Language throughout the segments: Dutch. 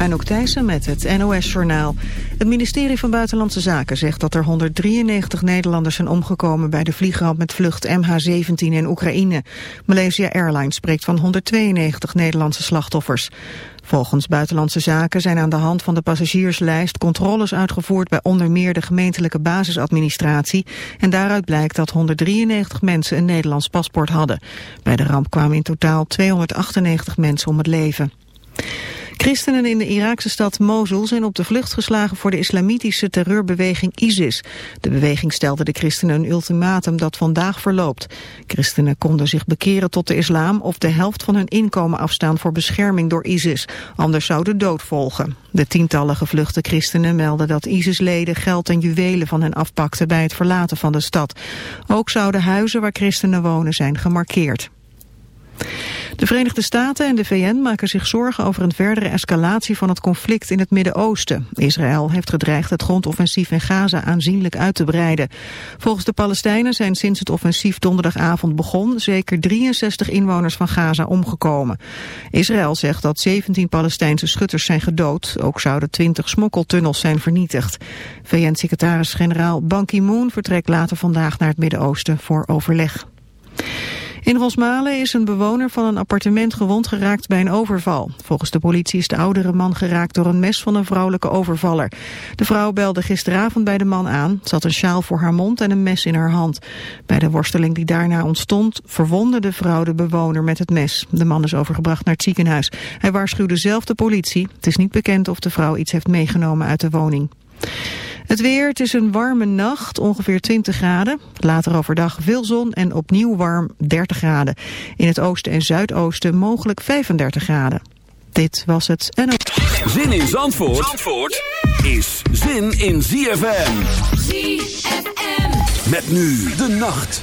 Anouk Thijssen met het NOS-journaal. Het ministerie van Buitenlandse Zaken zegt dat er 193 Nederlanders zijn omgekomen... bij de vliegramp met vlucht MH17 in Oekraïne. Malaysia Airlines spreekt van 192 Nederlandse slachtoffers. Volgens Buitenlandse Zaken zijn aan de hand van de passagierslijst... controles uitgevoerd bij onder meer de gemeentelijke basisadministratie... en daaruit blijkt dat 193 mensen een Nederlands paspoort hadden. Bij de ramp kwamen in totaal 298 mensen om het leven. Christenen in de Iraakse stad Mosul zijn op de vlucht geslagen voor de islamitische terreurbeweging ISIS. De beweging stelde de christenen een ultimatum dat vandaag verloopt. Christenen konden zich bekeren tot de islam of de helft van hun inkomen afstaan voor bescherming door ISIS. Anders zou de dood volgen. De tientallen gevluchte christenen melden dat ISIS-leden geld en juwelen van hen afpakten bij het verlaten van de stad. Ook zouden huizen waar christenen wonen zijn gemarkeerd. De Verenigde Staten en de VN maken zich zorgen over een verdere escalatie van het conflict in het Midden-Oosten. Israël heeft gedreigd het grondoffensief in Gaza aanzienlijk uit te breiden. Volgens de Palestijnen zijn sinds het offensief donderdagavond begon zeker 63 inwoners van Gaza omgekomen. Israël zegt dat 17 Palestijnse schutters zijn gedood. Ook zouden 20 smokkeltunnels zijn vernietigd. VN-secretaris-generaal Ban Ki-moon vertrekt later vandaag naar het Midden-Oosten voor overleg. In Rosmalen is een bewoner van een appartement gewond geraakt bij een overval. Volgens de politie is de oudere man geraakt door een mes van een vrouwelijke overvaller. De vrouw belde gisteravond bij de man aan. Ze had een sjaal voor haar mond en een mes in haar hand. Bij de worsteling die daarna ontstond verwonde de vrouw de bewoner met het mes. De man is overgebracht naar het ziekenhuis. Hij waarschuwde zelf de politie. Het is niet bekend of de vrouw iets heeft meegenomen uit de woning. Het weer, het is een warme nacht, ongeveer 20 graden. Later overdag veel zon en opnieuw warm 30 graden. In het oosten en zuidoosten mogelijk 35 graden. Dit was het en... Zin in Zandvoort, Zandvoort is zin in ZFM. ZFM. Met nu de nacht.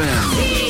ZFM.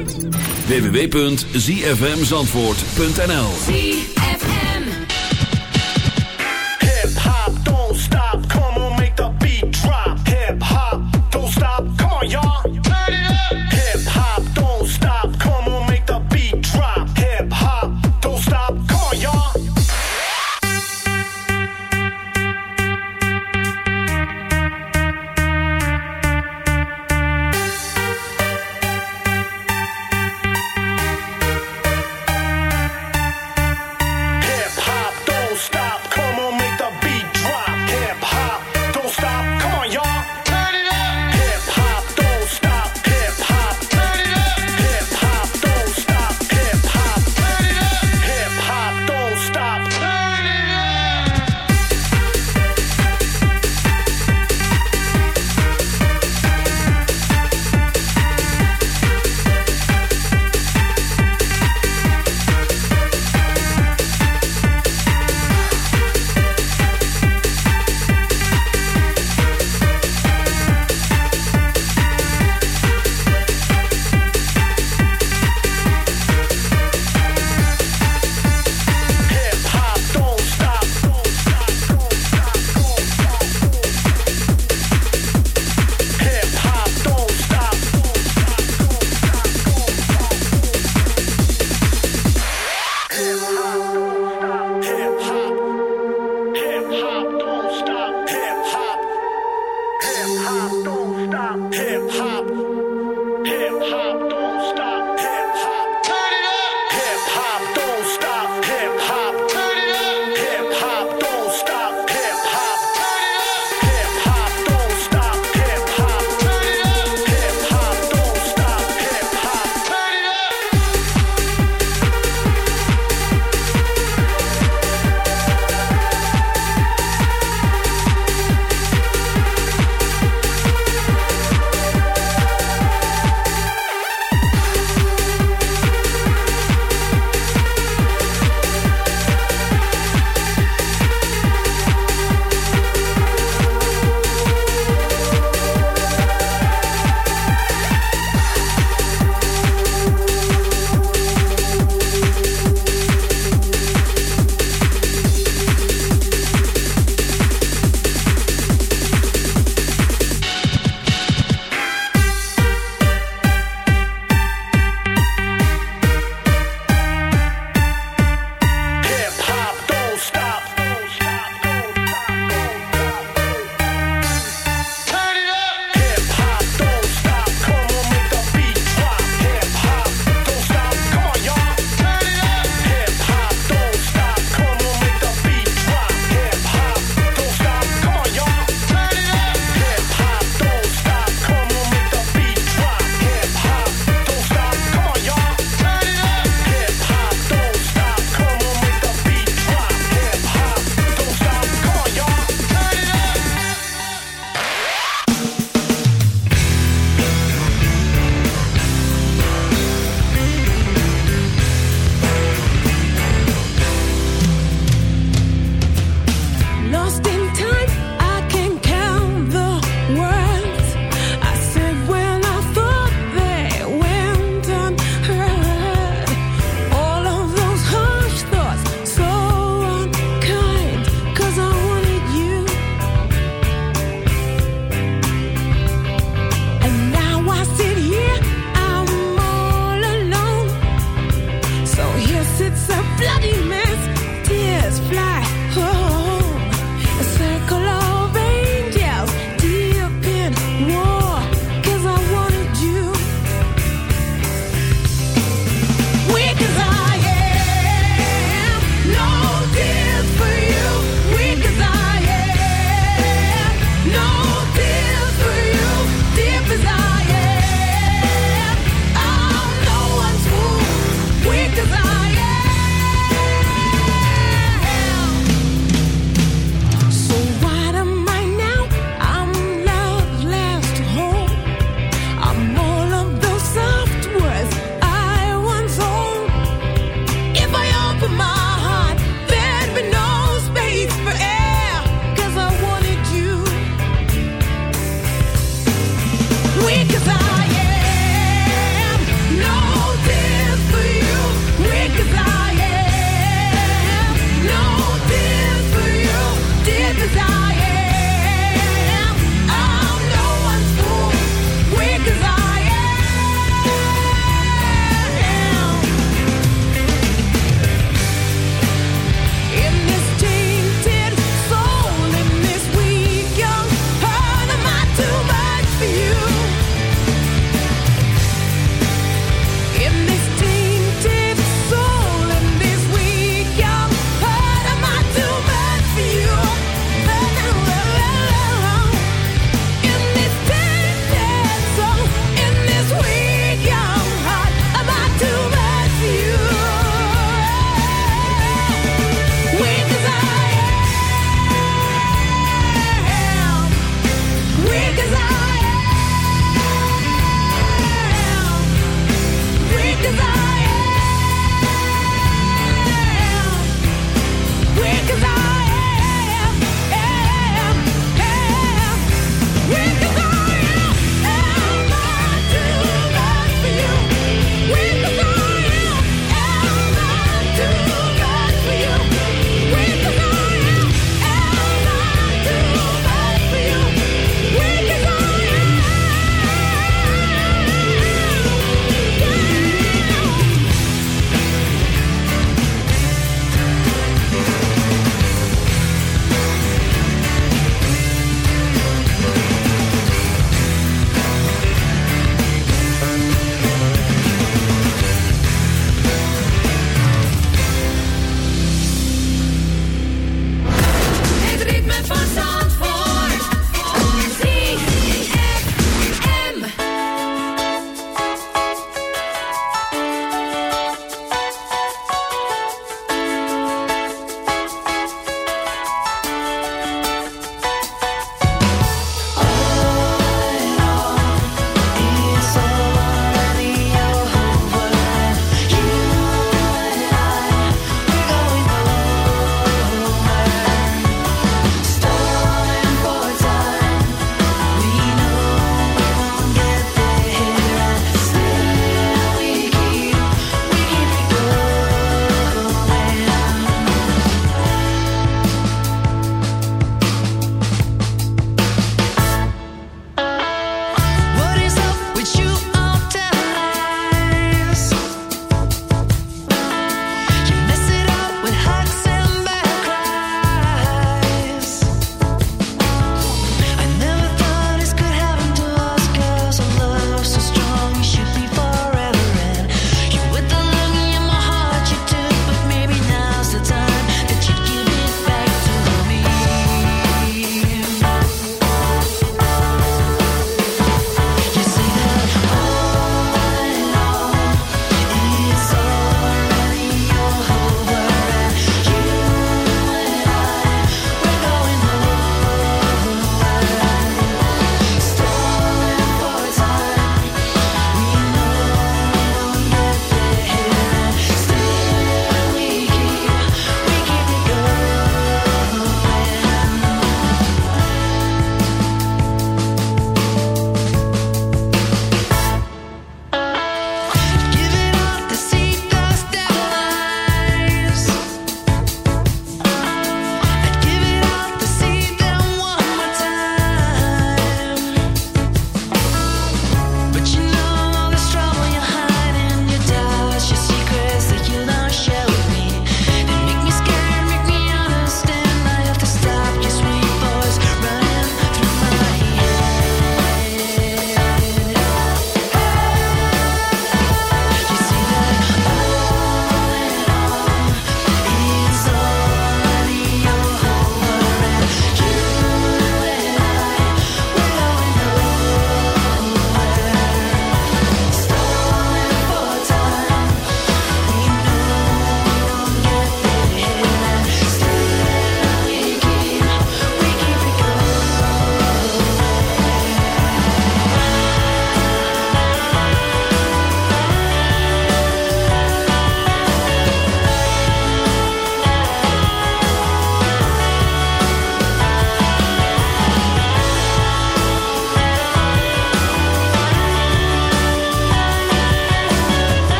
www.zfmzandvoort.nl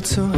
felt so